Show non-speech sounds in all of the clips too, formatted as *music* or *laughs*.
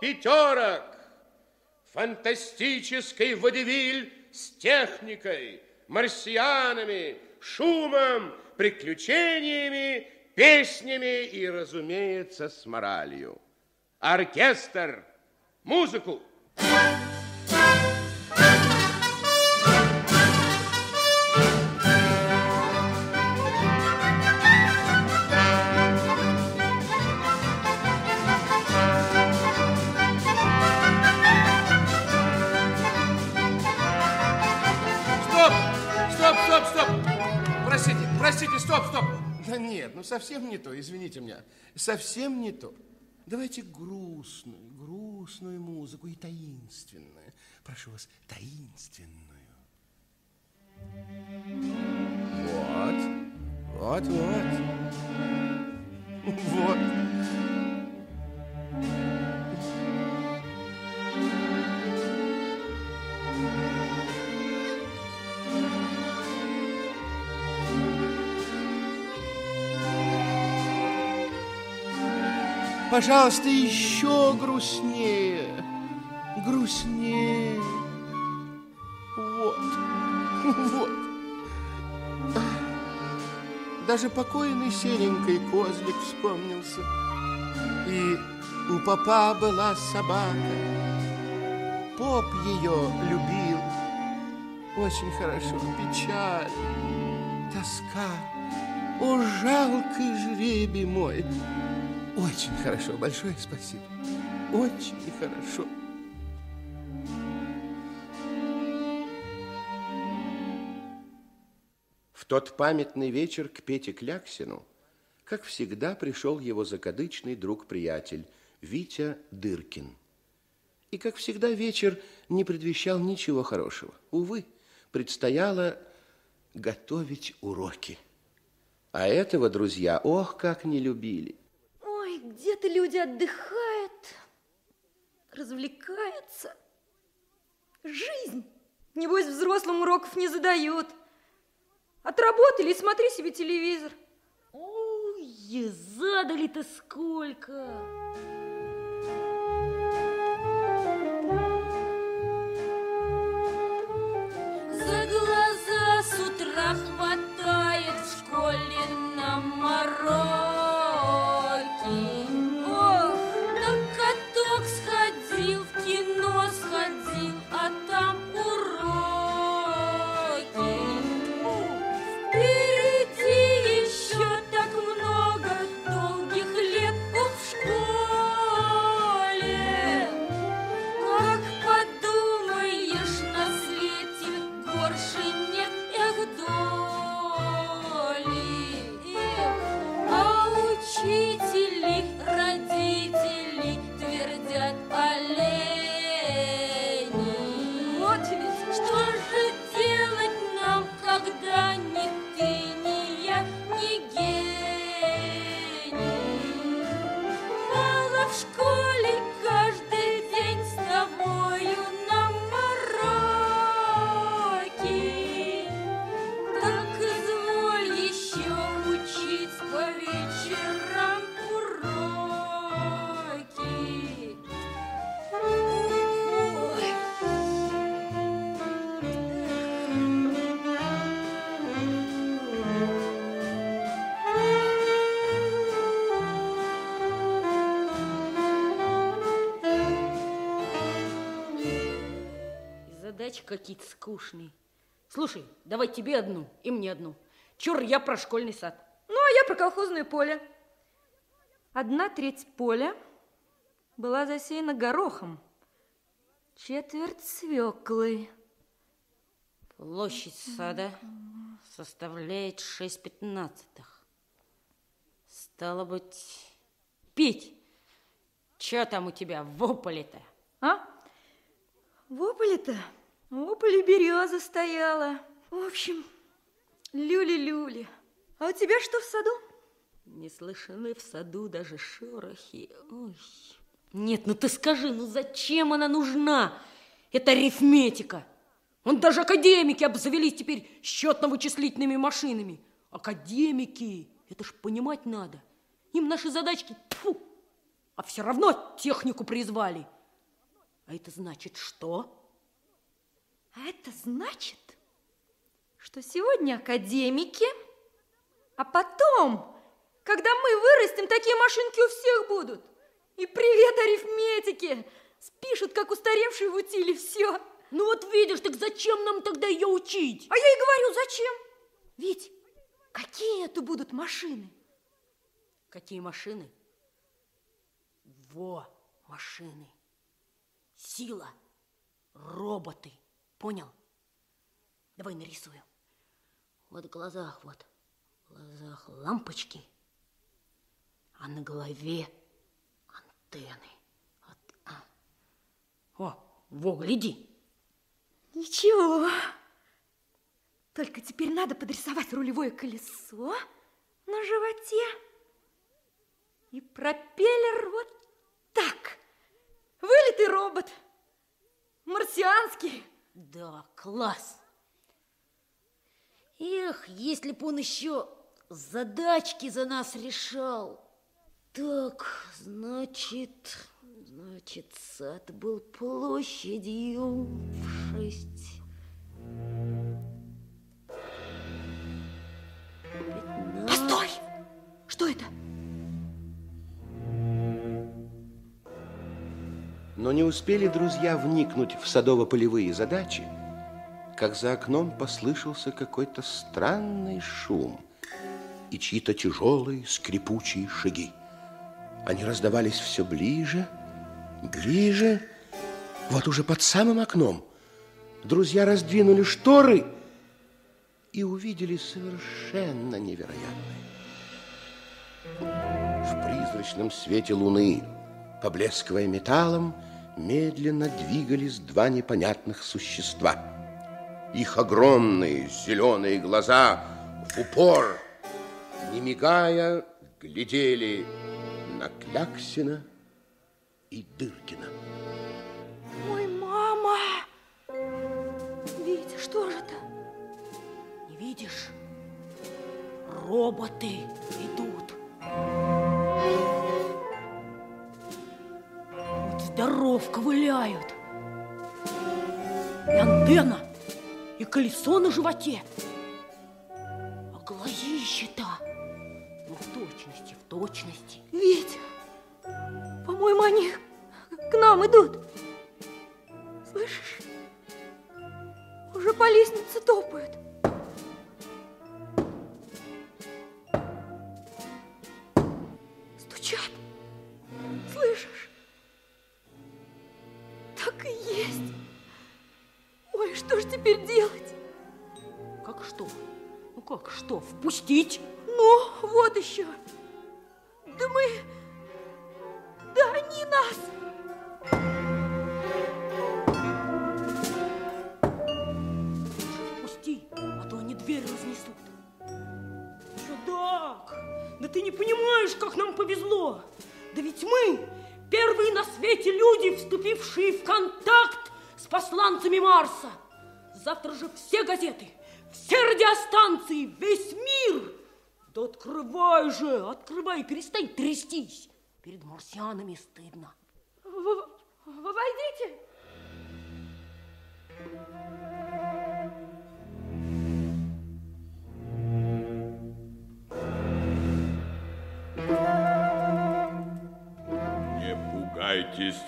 пятерок. Фантастический водевиль с техникой, марсианами, шумом, приключениями, песнями и, разумеется, с моралью. Оркестр, музыку! Музыку! Простите, стоп, стоп. Да нет, ну совсем не то, извините меня. Совсем не то. Давайте грустную, грустную музыку и таинственную. Прошу вас, таинственную. Вот, вот, вот. *laughs* Вот. Пожалуйста, еще грустнее, грустнее. Вот, *laughs* вот. Даже покойный серенький козлик вспомнился. И у папа была собака. Поп ее любил. Очень хорошо. Печаль, тоска. О, жалкий жребий мой. Очень хорошо, большое спасибо. Очень хорошо. В тот памятный вечер к Пете Кляксину, как всегда, пришел его закадычный друг-приятель Витя Дыркин. И, как всегда, вечер не предвещал ничего хорошего. Увы, предстояло готовить уроки. А этого друзья, ох, как не любили – где-то люди отдыхают, развлекаются. Жизнь. Небось, взрослым уроков не задают. Отработали и смотри себе телевизор. Ой, задали-то сколько! Задачи какие-то скучные. Слушай, давай тебе одну и мне одну. Чур, я про школьный сад. Ну, а я про колхозное поле. Одна треть поля была засеяна горохом, четверть свеклой. Площадь сада составляет шесть пятнадцатых. Стало быть, пить. Что там у тебя в ополе-то? А? В ополе-то? У поля береза стояла. В общем, люли-люли. А у тебя что в саду? Не слышны в саду даже шорохи. Ой. Нет, ну ты скажи, ну зачем она нужна? Это арифметика. Он даже академики обзавелись теперь счетно-вычислительными машинами. Академики, это ж понимать надо. Им наши задачки, тьфу, А все равно технику призвали. А это значит что? А это значит, что сегодня академики, а потом, когда мы вырастем, такие машинки у всех будут. И привет арифметике. Спишут, как устаревшие в утиле, все. Ну вот видишь, так зачем нам тогда ее учить? А я и говорю, зачем? Ведь какие это будут машины? Какие машины? Во, машины. Сила. Роботы. Понял? Давай нарисую. Вот в глазах вот, в глазах лампочки, а на голове антенны. Вот, а. О, во, гляди. Ничего. Только теперь надо подрисовать рулевое колесо на животе и пропеллер вот так. Вылитый робот. Марсианский. Да, класс. Эх, если бы он еще задачки за нас решал. Так, значит, значит, сад был площадью в шесть. Но не успели друзья вникнуть в садово-полевые задачи, как за окном послышался какой-то странный шум и чьи-то тяжелые скрипучие шаги. Они раздавались все ближе, ближе. Вот уже под самым окном друзья раздвинули шторы и увидели совершенно невероятное. В призрачном свете луны, поблескивая металлом, медленно двигались два непонятных существа. Их огромные зеленые глаза в упор, не мигая, глядели на Кляксина и Дыркина. Ой, мама! Витя, что же это? Не видишь? Роботы идут. Вот здоров ковыляют. И антенна, и колесо на животе. А глазище-то, ну в точности, в точности. Витя, по-моему, они к нам идут. Слышишь? Уже по лестнице топают. Трястись. Перед марсианами стыдно. В- Войдите. Не пугайтесь,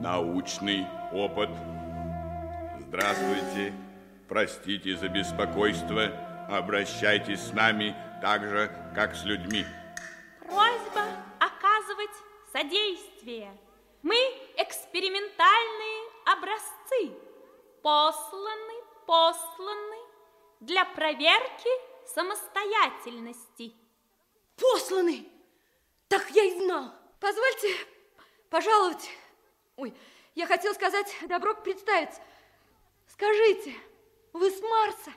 научный опыт. Здравствуйте, простите за беспокойство, обращайтесь с нами так же, как с людьми. Содействие. Мы экспериментальные образцы. Посланы, посланы для проверки самостоятельности. Посланы! Так я и знал. Позвольте пожаловать. Ой, я хотел сказать, добро представиться. Скажите, вы с Марса?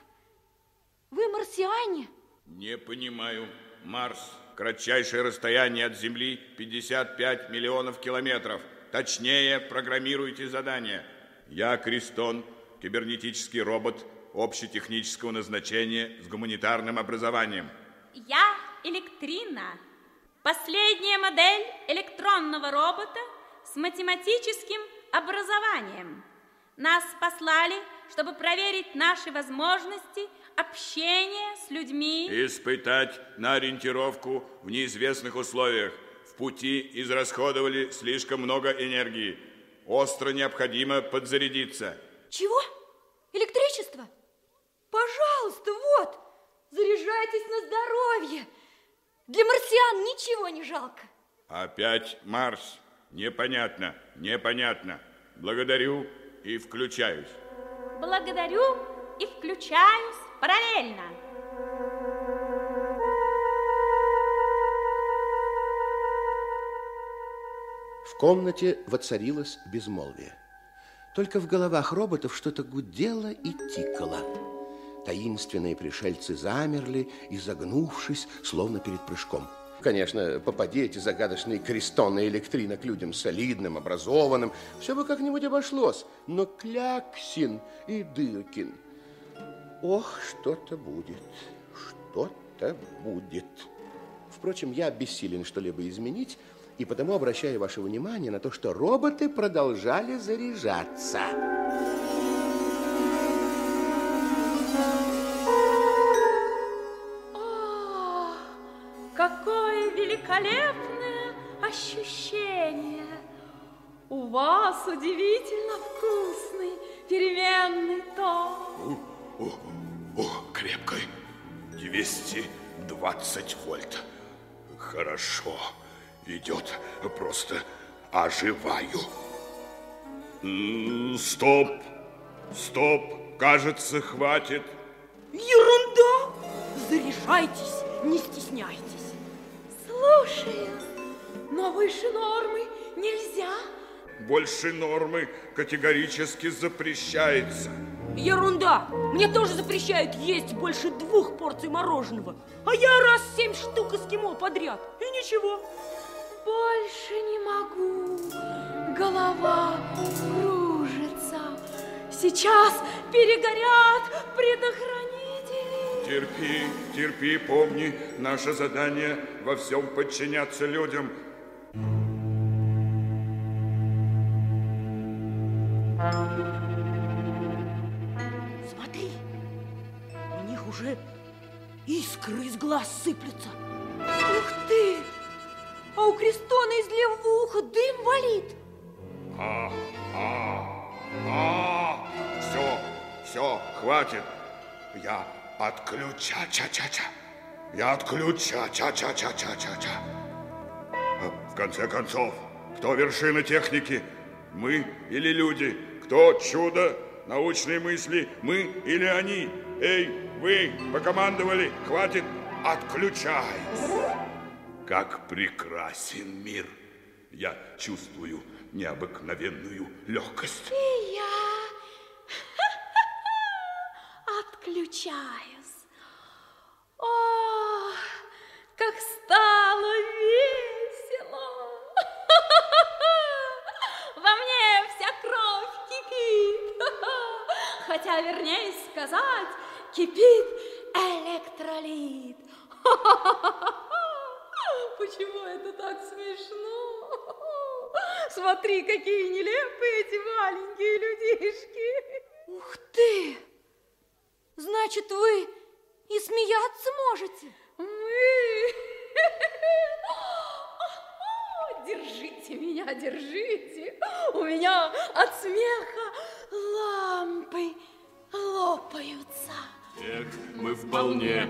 Вы марсиане? Не понимаю. Марс. Кратчайшее расстояние от Земли 55 миллионов километров. Точнее, программируйте задание. Я Кристон, кибернетический робот общетехнического назначения с гуманитарным образованием. Я Электрина, Последняя модель электронного робота с математическим образованием. Нас послали, чтобы проверить наши возможности общения с людьми. Испытать на ориентировку в неизвестных условиях. В пути израсходовали слишком много энергии. Остро необходимо подзарядиться. Чего? Электричество? Пожалуйста, вот, заряжайтесь на здоровье. Для марсиан ничего не жалко. Опять Марс. Непонятно, непонятно. Благодарю и включаюсь. Благодарю и включаюсь параллельно. В комнате воцарилось безмолвие. Только в головах роботов что-то гудело и тикало. Таинственные пришельцы замерли, изогнувшись, словно перед прыжком. Конечно, попади эти загадочные крестоны электрина к людям солидным, образованным, все бы как-нибудь обошлось. Но Кляксин и Дыркин... Ох, что-то будет, что-то будет. Впрочем, я бессилен что-либо изменить, и потому обращаю ваше внимание на то, что роботы продолжали заряжаться. О, какое великолепное ощущение! У вас удивительно вкусный переменный тон. О, о, крепкой. 220 вольт. Хорошо. Идет. Просто оживаю. М, Стоп. Стоп. Кажется, хватит. Ерунда! Заряжайтесь, не стесняйтесь. Слушаюсь, но выше нормы нельзя. Больше нормы категорически запрещается. Ерунда! Мне тоже запрещают есть больше двух порций мороженого. А я раз семь штук эскимо подряд. И ничего. Больше не могу. Голова кружится. Сейчас перегорят предохранители. Терпи, терпи, помни, наше задание во всем подчиняться людям. Смотри, искры из глаз сыплются. Ух ты! А у Крестона из левого уха дым валит. А, а, а, все, все, хватит. Я отключа, ча-ча-ча. Я отключа, ча-ча-ча-ча-ча-ча. А, В конце концов, кто вершина техники? Мы или люди? Кто чудо научной мысли? Мы или они? Эй, вы покомандовали, хватит, отключай. Как прекрасен мир. Я чувствую необыкновенную легкость. И я *laughs* отключаюсь. О, как стало весело! *laughs* Во мне вся кровь кипит. *laughs* Хотя, вернее сказать, кипит электролит. *laughs* Почему это так смешно? *laughs* Смотри, какие нелепые эти маленькие людишки. Ух ты! Значит, вы и смеяться можете? Мы... *laughs* Держите меня, держите. У меня от смеха вполне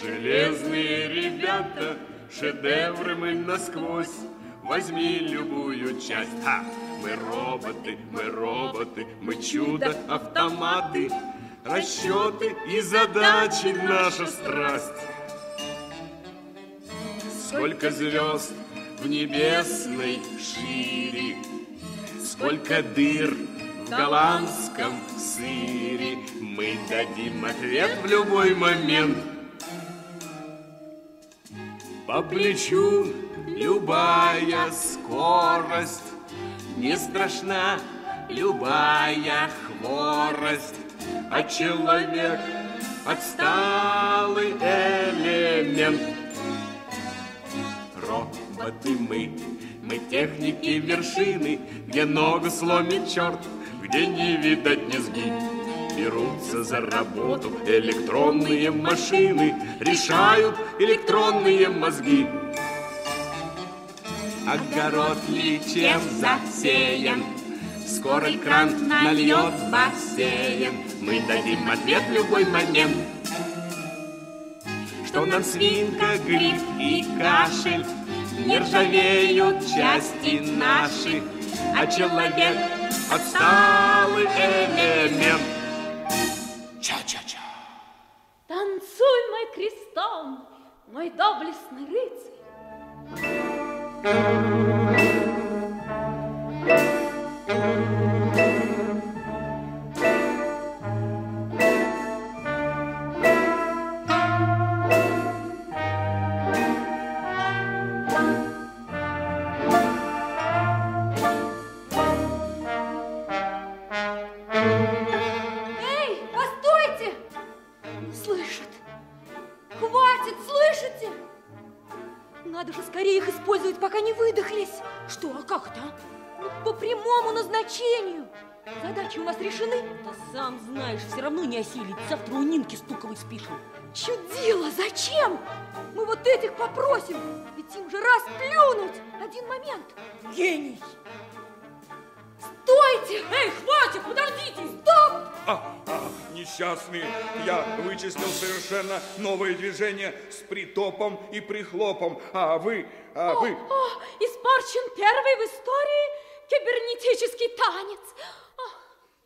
железные ребята, шедевры мы насквозь. Возьми любую часть. Ха! Мы роботы, мы роботы, мы чудо-автоматы. Расчеты и задачи наша страсть. Сколько звезд в небесной шире, Сколько дыр голландском сыре, Мы дадим ответ в любой момент. По плечу любая скорость, Не страшна любая хворость, А человек отсталый элемент. роботы мы. Мы техники вершины, где ногу сломит черт, где не видать низги. Берутся за работу электронные машины, решают электронные мозги. Огород личем засеян, Скоро кран нальет бассейн. Мы дадим ответ любой момент. Что нам свинка, гриб и кашель Не ржавеют части наши, А человек отсталый элемент. Ча-ча-ча. Танцуй, мой крестом, мой доблестный рыцарь. А, а, несчастные, я вычислил совершенно новое движение с притопом и прихлопом. А вы, а вы... О, испорчен первый в истории кибернетический танец.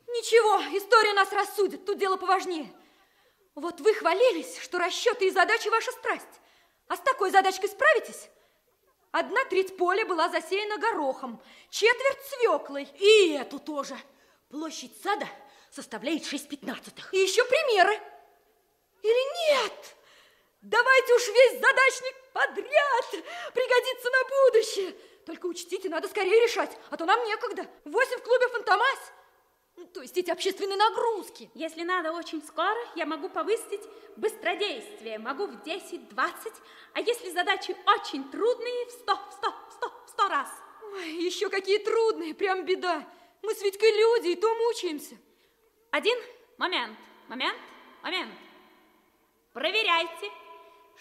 Ничего, история нас рассудит. Тут дело поважнее. Вот вы хвалились, что расчеты и задачи ваша страсть. А с такой задачкой справитесь? Одна треть поля была засеяна горохом, четверть свеклой. И эту тоже. Площадь сада составляет 6 пятнадцатых. И еще примеры. Или нет? Давайте уж весь задачник подряд. Пригодится на будущее. Только учтите, надо скорее решать, а то нам некогда. Восемь в клубе «Фантомас». Ну, То есть эти общественные нагрузки. Если надо очень скоро, я могу повысить быстродействие. Могу в 10-20, а если задачи очень трудные, в 100, в 100, в 100, в 100 раз. Ой, еще какие трудные, прям беда. Мы с Витькой люди, и то мучаемся. Один момент, момент, момент. Проверяйте.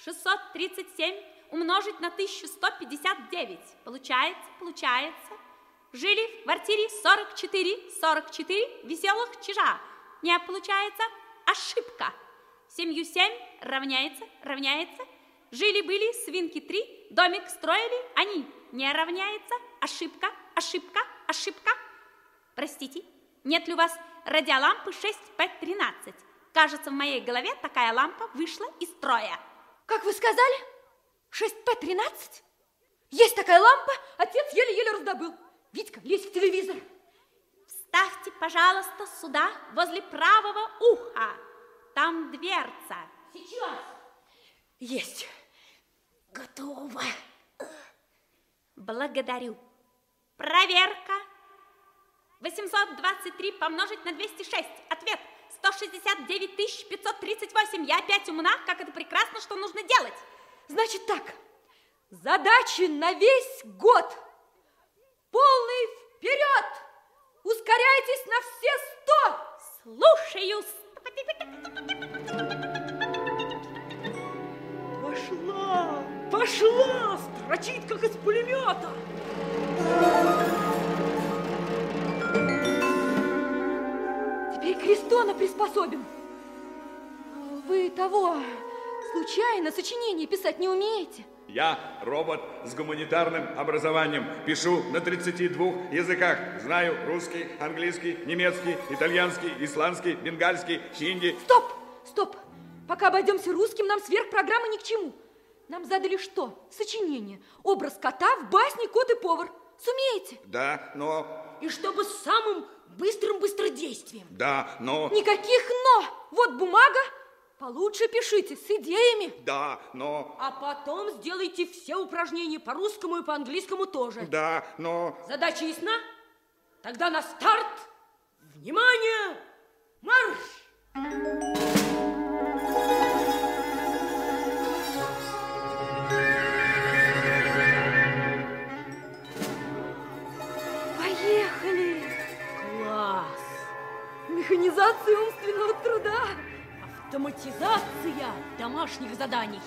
637 умножить на 1159. Получается, получается. Жили в квартире 44, 44 веселых чижа. Не получается ошибка. Семью 7 равняется, равняется. Жили-были свинки 3, домик строили они. Не равняется, ошибка, ошибка, ошибка. Простите, нет ли у вас радиолампы 6P13? Кажется, в моей голове такая лампа вышла из строя. Как вы сказали? 6П-13? Есть такая лампа, отец еле-еле раздобыл. Витька, лезь в телевизор. Вставьте, пожалуйста, сюда, возле правого уха. Там дверца. Сейчас. Есть. Готово. Благодарю. Проверка. 823 помножить на 206. Ответ. 169 538. Я опять умна. Как это прекрасно, что нужно делать. Значит так, задачи на весь год. Полный вперед! Ускоряйтесь на все сто! Слушаюсь. Пошла, пошла, строчит, как из пулемета. Крестона приспособим. Вы того, случайно сочинение писать не умеете? Я робот с гуманитарным образованием. Пишу на 32 языках. Знаю русский, английский, немецкий, итальянский, исландский, бенгальский, хинди. Стоп, стоп. Пока обойдемся русским, нам сверхпрограмма ни к чему. Нам задали что? Сочинение. Образ кота в басне «Кот и повар». Сумеете? Да, но... И чтобы самым быстрым быстродействием. Да, но... Никаких «но». Вот бумага. Получше пишите, с идеями. Да, но... А потом сделайте все упражнения по русскому и по английскому тоже. Да, но... Задача ясна? Тогда на старт. Внимание! Марш! Механизации умственного труда. Автоматизация домашних заданий.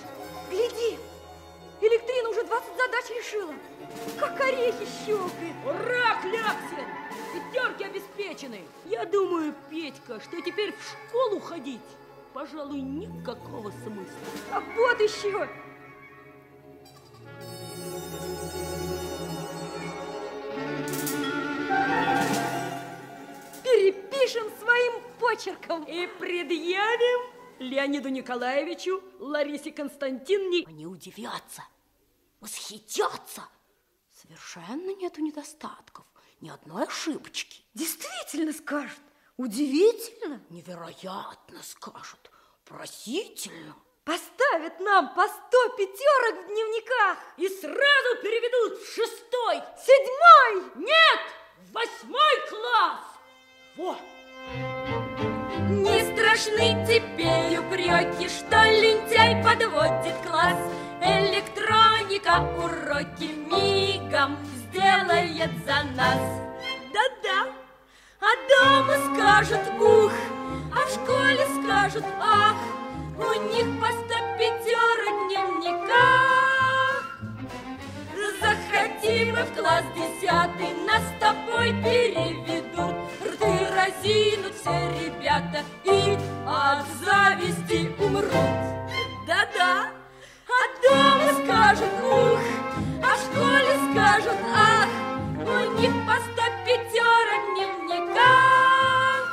Гляди, Электрина уже 20 задач решила. Как орехи щелкает. Ура, Кляксин! Пятерки обеспечены. Я думаю, Петька, что теперь в школу ходить, пожалуй, никакого смысла. А вот еще. Почерком. И предъявим Леониду Николаевичу, Ларисе Константиновне. Они удивятся, восхитятся. Совершенно нету недостатков, ни одной ошибочки. Действительно скажут. Удивительно. Невероятно скажут, просительно. Поставят нам по сто пятерок в дневниках. И сразу переведут в шестой. Седьмой. Нет, в восьмой класс. Вот. Не страшны теперь упреки, что лентяй подводит класс. Электроника уроки мигом сделает за нас. Да-да, а дома скажут ух, а в школе скажут ах, у них по сто пятерок в дневниках. Захотим мы в класс десятый, нас с тобой переведут. Рты разинут все ребята и от зависти умрут. Да-да, а дома скажут ух, а в школе скажут ах, у них по сто пятерок в дневниках.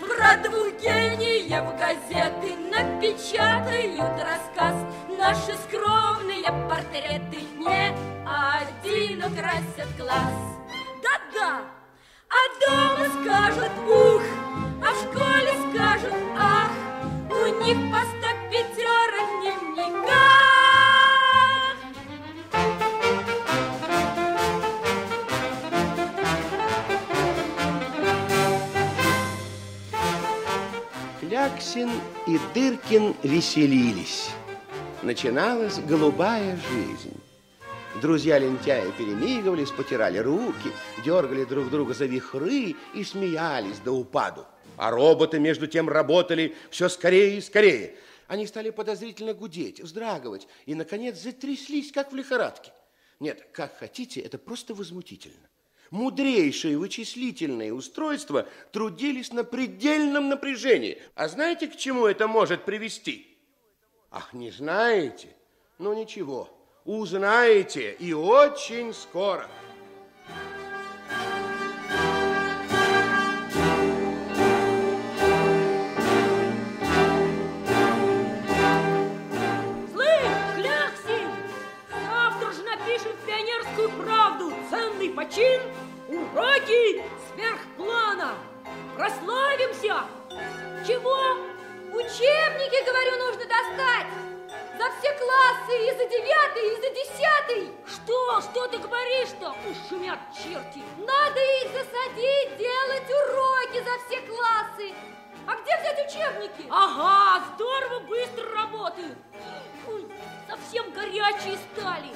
Про двух гениев газеты напечатают рассказ. Наши скромные портреты не один украсят глаз. Да-да, дома скажут ух, а в школе скажут ах, у них по сто пятерок в дневниках. Кляксин и Дыркин веселились. Начиналась голубая жизнь. Друзья-лентяи перемигивались, потирали руки, дергали друг друга за вихры и смеялись до упаду. А роботы между тем работали все скорее и скорее. Они стали подозрительно гудеть, вздрагивать и, наконец, затряслись, как в лихорадке. Нет, как хотите, это просто возмутительно. Мудрейшие вычислительные устройства трудились на предельном напряжении. А знаете, к чему это может привести? Ах, не знаете? Ну ничего, узнаете и очень скоро. Ценный почин, уроки сверхплана. Прославимся. Чего? Учебники, говорю, нужно достать. За все классы, и за девятый, и за десятый. Что? Что ты говоришь-то? Уж шумят черти. Надо их засадить, делать уроки за все классы. А где взять учебники? Ага, здорово, быстро работают. Ой, совсем горячие стали.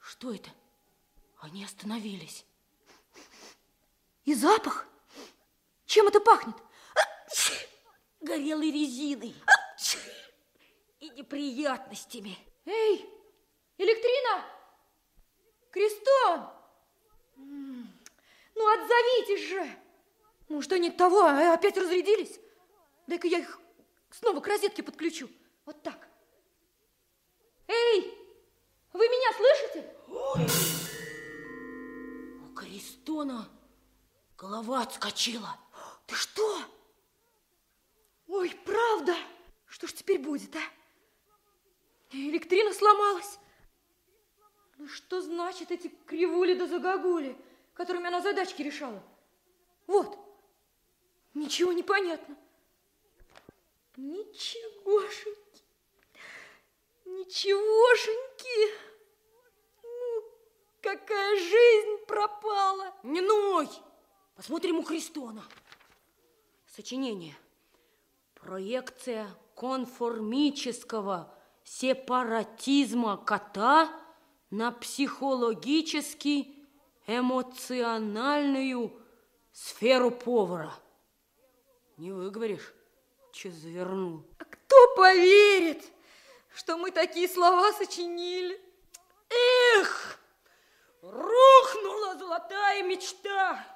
Что это? Они остановились. И запах? Чем это пахнет? Горелой резиной. И неприятностями. Эй, Электрина! Крестон! Ну, отзовитесь же! Ну, что нет того, а опять разрядились? Дай-ка я их снова к розетке подключу. Вот так. Эй, вы меня слышите? У Кристона голова отскочила. Ты что? Ой, правда? Что ж теперь будет, а? Электрина сломалась. Ну, что значит эти кривули да загогули, которыми она задачки решала? Вот. Ничего не понятно. Ничегошеньки. Ничегошеньки. Ну, какая жизнь пропала. Не ной! Посмотрим у Христона. Сочинение. Проекция конформического сепаратизма кота на психологически эмоциональную сферу повара. Не выговоришь, че завернул. А кто поверит, что мы такие слова сочинили? Эх, рухнула золотая мечта.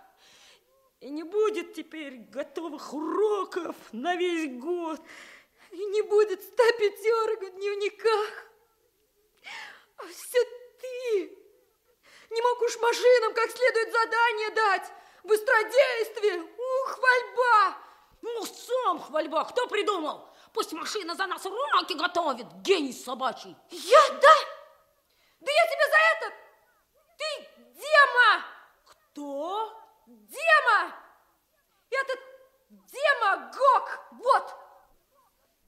И не будет теперь готовых уроков на весь год. И не будет ста пятерок в дневниках. А все ты не мог уж машинам как следует задание дать. Быстродействие, ух, хвальба. Ну, сам хвальба, кто придумал? Пусть машина за нас уроки готовит, гений собачий. Я, да? Да я тебе за это... Ты Дема! Кто? Дема! Этот демагог, вот!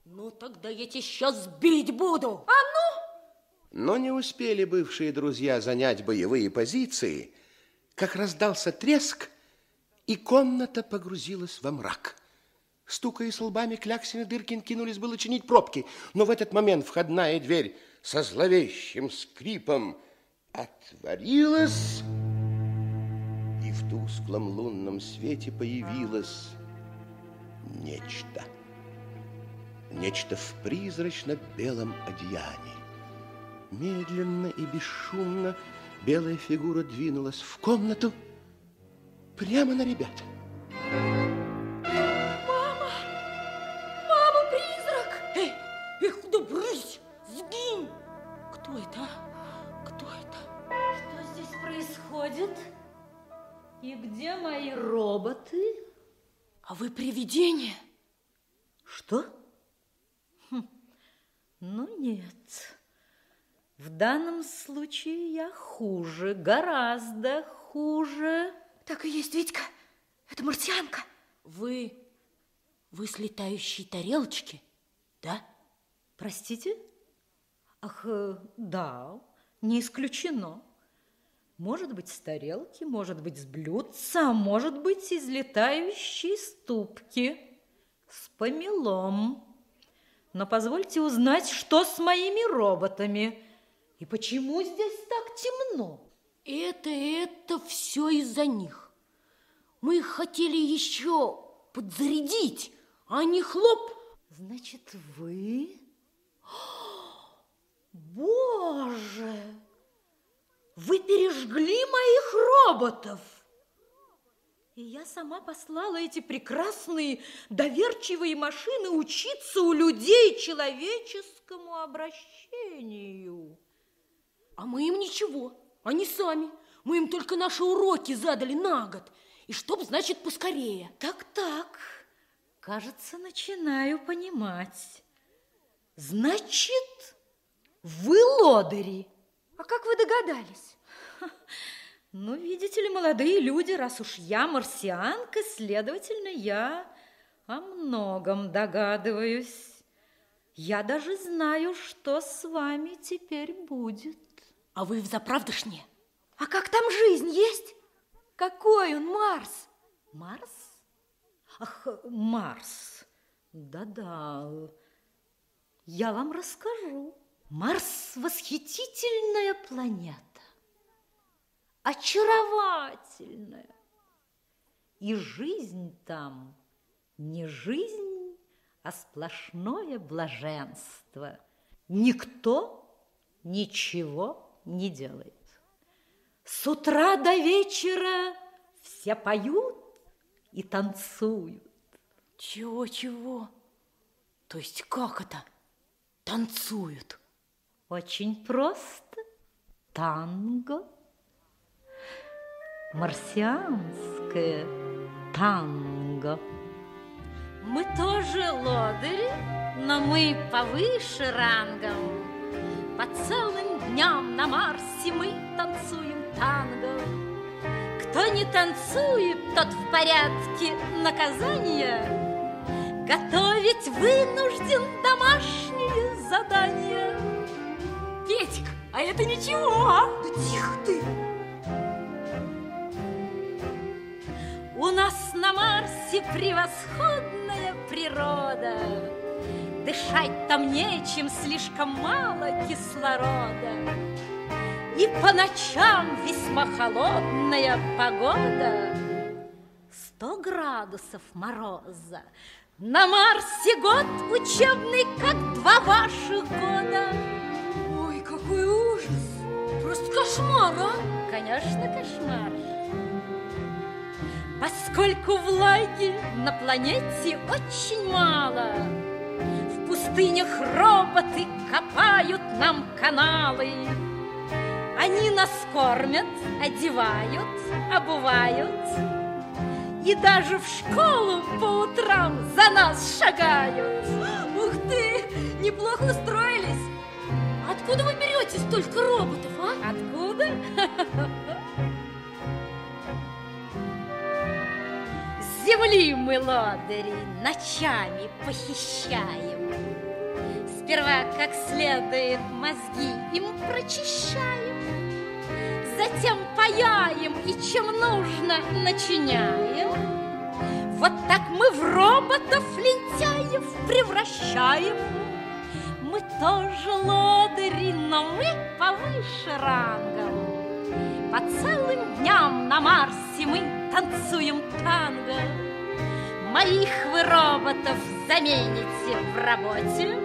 Ну, тогда я тебя сейчас бить буду. А ну! Но не успели бывшие друзья занять боевые позиции, как раздался треск, и комната погрузилась во мрак. Стукая с лбами, Кляксин и Дыркин кинулись было чинить пробки, но в этот момент входная дверь со зловещим скрипом отворилась, в тусклом лунном свете появилось нечто. Нечто в призрачно-белом одеянии. Медленно и бесшумно белая фигура двинулась в комнату прямо на ребят. Мама! Вы привидение? Что? Хм. Ну, нет. В данном случае я хуже, гораздо хуже. Так и есть, Витька. Это марсианка. Вы... Вы с летающей тарелочки, да? Простите? Ах, э, да, не исключено. Может быть, с тарелки, может быть, с блюдца, может быть, из летающей ступки с помелом. Но позвольте узнать, что с моими роботами и почему здесь так темно. Это, это все из-за них. Мы их хотели еще подзарядить, а они хлоп. Значит, вы... *gasps* Боже! Вы пережгли моих роботов! И я сама послала эти прекрасные, доверчивые машины учиться у людей человеческому обращению. А мы им ничего, они сами. Мы им только наши уроки задали на год. И чтоб, значит, поскорее. Так-так, кажется, начинаю понимать. Значит, вы лодыри. А как вы догадались? *laughs* Ну, видите ли, молодые люди, раз уж я марсианка, следовательно, я о многом догадываюсь. Я даже знаю, что с вами теперь будет. А вы в заправдышне? А как там жизнь есть? Какой он Марс? Марс? Ах, Марс. Да-да. Я вам расскажу. Марс – восхитительная планета. Очаровательная. И жизнь там не жизнь, а сплошное блаженство. Никто ничего не делает. С утра до вечера все поют и танцуют. Чего-чего? То есть как это? Танцуют? Очень просто. Танго. Марсианское танго. Мы тоже лодыри, но мы повыше рангом. По целым дням на Марсе мы танцуем танго. Кто не танцует, тот в порядке наказания. Готовить вынужден домашние задания. Петик, а это ничего, а? Да тихо ты! У нас на Марсе превосходная природа. Дышать там нечем, слишком мало кислорода. И по ночам весьма холодная погода. Сто градусов мороза. На Марсе год учебный, как два ваших года. Ой, какой ужас! Просто кошмар, а? Конечно, кошмар. Поскольку влаги на планете очень мало, в пустынях роботы копают нам каналы. Они нас кормят, одевают, обувают И даже в школу по утрам за нас шагают Ух ты, неплохо устроились. Откуда вы берете столько роботов, а? Откуда? С земли мы лодыри ночами похищаем Сперва как следует мозги им прочищаем Затем паяем и чем нужно начиняем Вот так мы в роботов лентяев превращаем Мы тоже лодыри, но мы повыше рангом. По целым дням на Марсе мы танцуем танго. Моих вы роботов замените в работе.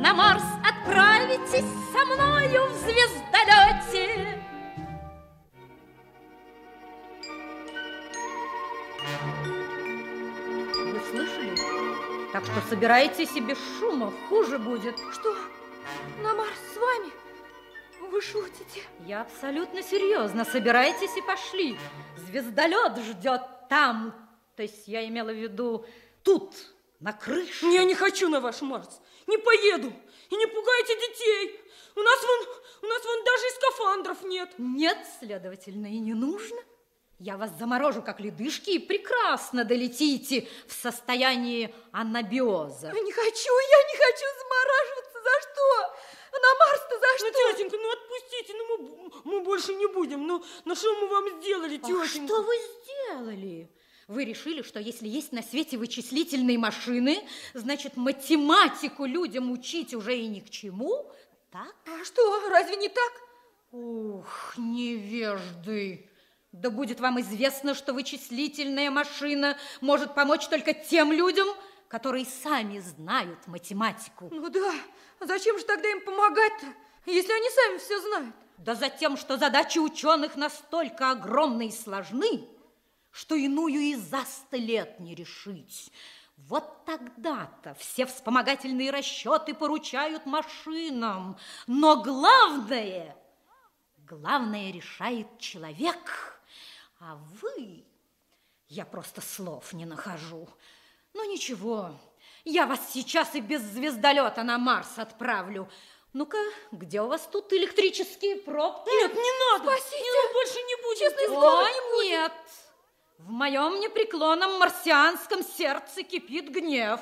На Марс отправитесь со мною в звездолете. Вы Так что собирайте себе шума, хуже будет. Что, на Марс с вами? Вы шутите? Я абсолютно серьезно. Собирайтесь и пошли. Звездолет ждет там. То есть я имела в виду тут, на крыше. Я не хочу на ваш Марс. Не поеду. И не пугайте детей. У нас вон, у нас вон даже и скафандров нет. Нет, следовательно, и не нужно. Я вас заморожу, как ледышки, и прекрасно долетите в состоянии анабиоза. Я не хочу, я не хочу замораживаться. За что? На Марс-то за что? Ну, тетенька, ну отпустите, ну мы, мы больше не будем. Ну, ну что мы вам сделали, тетенька? А что вы сделали? Вы решили, что если есть на свете вычислительные машины, значит, математику людям учить уже и ни к чему? Так? А что, разве не так? Ух, невежды! Да будет вам известно, что вычислительная машина может помочь только тем людям, которые сами знают математику. Ну да, зачем же тогда им помогать-то, если они сами все знают? Да за тем, что задачи ученых настолько огромны и сложны, что иную и за сто лет не решить. Вот тогда-то все вспомогательные расчеты поручают машинам. Но главное, главное решает человек. А вы, я просто слов не нахожу. Ну ничего, я вас сейчас и без звездолета на Марс отправлю. Ну-ка, где у вас тут электрические пробки? Нет, не надо. Спасите. Не, мы больше не будем. Честное слово, О, нет! В моем непреклонном марсианском сердце кипит гнев.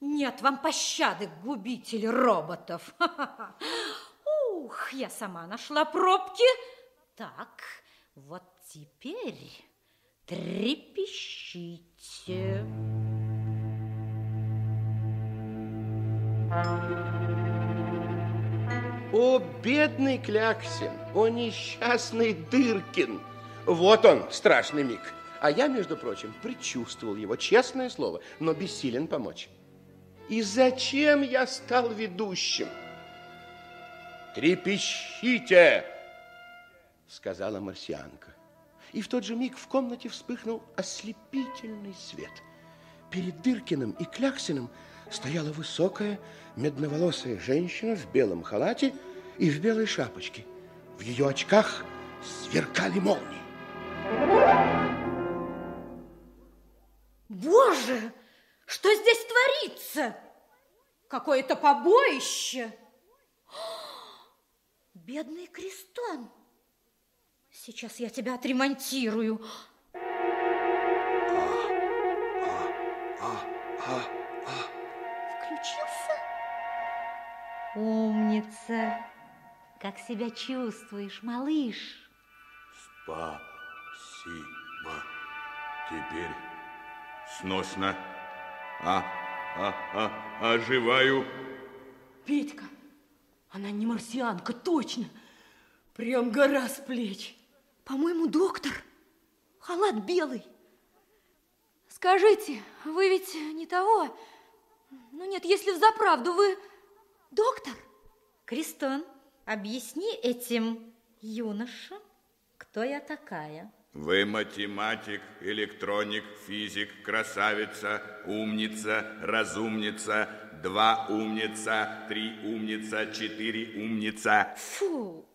Нет вам пощады, губители роботов. *laughs* Ух, я сама нашла пробки. Так, вот теперь трепещите. О, бедный Кляксин, о, несчастный Дыркин. Вот он, страшный миг. А я, между прочим, предчувствовал его, честное слово, но бессилен помочь. И зачем я стал ведущим? Трепещите, сказала марсианка. И в тот же миг в комнате вспыхнул ослепительный свет. Перед Дыркиным и Кляксиным стояла высокая, медноволосая женщина в белом халате и в белой шапочке. В ее очках сверкали молнии. Боже, что здесь творится? Какое-то побоище. Бедный Крестон. Сейчас я тебя отремонтирую. Включился? Умница. Как себя чувствуешь, малыш? Спасибо. Теперь сносно. А а, а, оживаю. Петька, она не марсианка, точно. Прям гора с плеч. По-моему, доктор. Халат белый. Скажите, вы ведь не того? Ну нет, если взаправду вы доктор? Кристон, объясни этим юношам, кто я такая. Вы математик, электроник, физик, красавица, умница, разумница, два умница, три умница, четыре умница. Фу,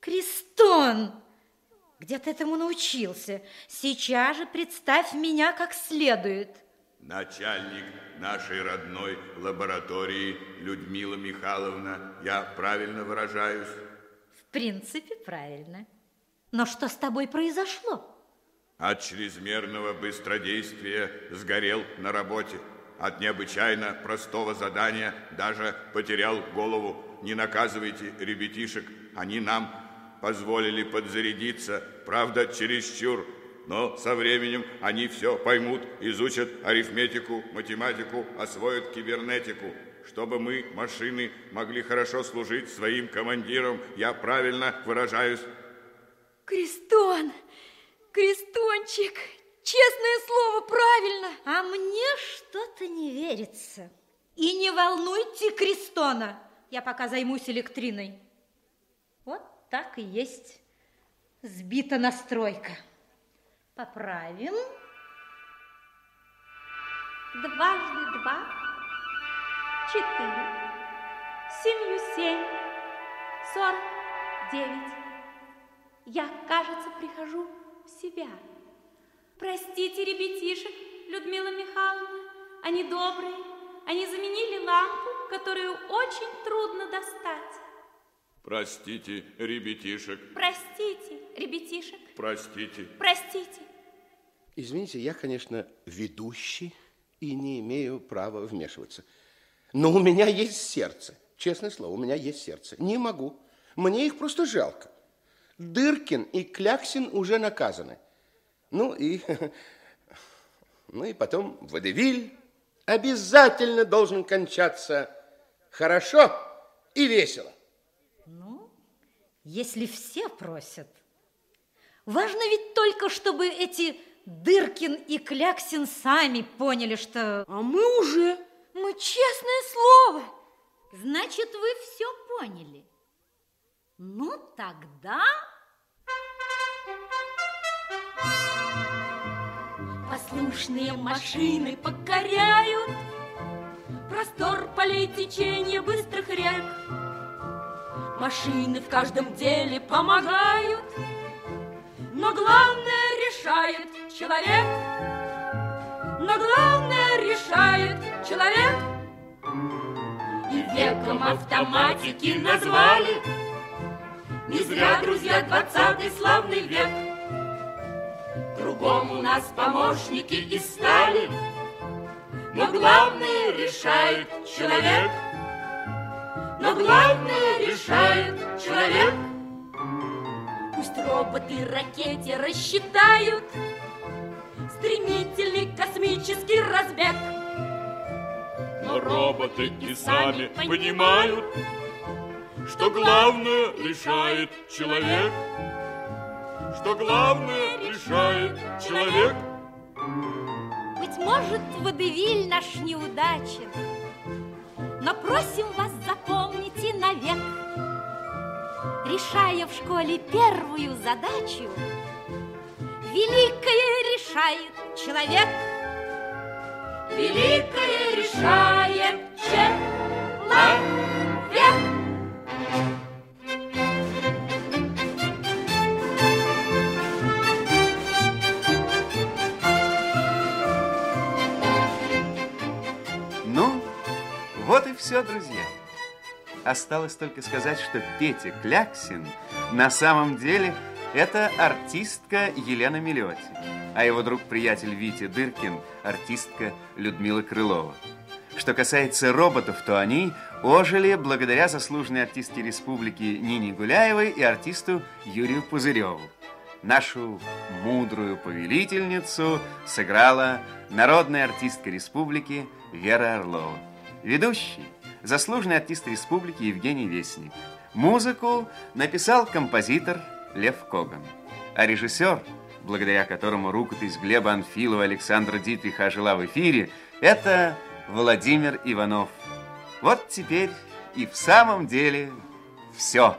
Кристон, где ты этому научился? Сейчас же представь меня как следует. Начальник нашей родной лаборатории Людмила Михайловна, я правильно выражаюсь? В принципе, правильно. Но что с тобой произошло? От чрезмерного быстродействия сгорел на работе. От необычайно простого задания даже потерял голову. Не наказывайте ребятишек, они нам позволили подзарядиться, правда, чересчур. Но со временем они все поймут, изучат арифметику, математику, освоят кибернетику. Чтобы мы, машины, могли хорошо служить своим командирам, я правильно выражаюсь. Крестон, Крестончик, честное слово, правильно. А мне что-то не верится. И не волнуйте Крестона, я пока займусь электриной. Вот так и есть. Сбита настройка. Поправим. Дважды два, четыре, семью семь, сорок девять. Я, кажется, прихожу в себя. Простите ребятишек, Людмила Михайловна, они добрые, они заменили лампу, которую очень трудно достать. Простите, ребятишек, Простите, ребятишек, простите. простите. Извините, я, конечно, ведущий и не имею права вмешиваться. Но у меня есть сердце. Честное слово, у меня есть сердце. Не могу. Мне их просто жалко. Дыркин и Кляксин уже наказаны. Ну и, *laughs* ну и потом водевиль обязательно должен кончаться хорошо и весело. Если все просят. Важно ведь только, чтобы эти Дыркин и Кляксин сами поняли, что... А мы уже... Мы честное слово. Значит, вы все поняли. Ну, тогда... Послушные машины покоряют Простор полей течения быстрых рек. Машины в каждом деле помогают, Но главное решает человек. Но главное решает человек. И веком автоматики назвали Не зря, друзья, двадцатый славный век. Кругом у нас помощники и стали, Но главное решает человек. Но главное решает человек. Пусть роботы ракете рассчитают Стремительный космический разбег. Но роботы и сами понимают, что главное решает человек. Что главное решает человек. Быть может, водевиль наш неудачен, Но просим вас запомните навек. Решая в школе первую задачу, Великое решает человек. Великое решает человек. Вот и все, друзья. Осталось только сказать, что Петя Кляксин на самом деле это артистка Елена Милети, а его друг-приятель Витя Дыркин – артистка Людмила Крылова. Что касается роботов, то они ожили благодаря заслуженной артистке республики Нине Гуляевой и артисту Юрию Пузыреву. Нашу мудрую повелительницу сыграла народная артистка республики Вера Орлова. Ведущий – заслуженный артист республики Евгений Вестник. Музыку написал композитор Лев Коган. А режиссер, благодаря которому рукопись Глеба Анфилова Александра Дитриха жила в эфире, это Владимир Иванов. Вот теперь и в самом деле все.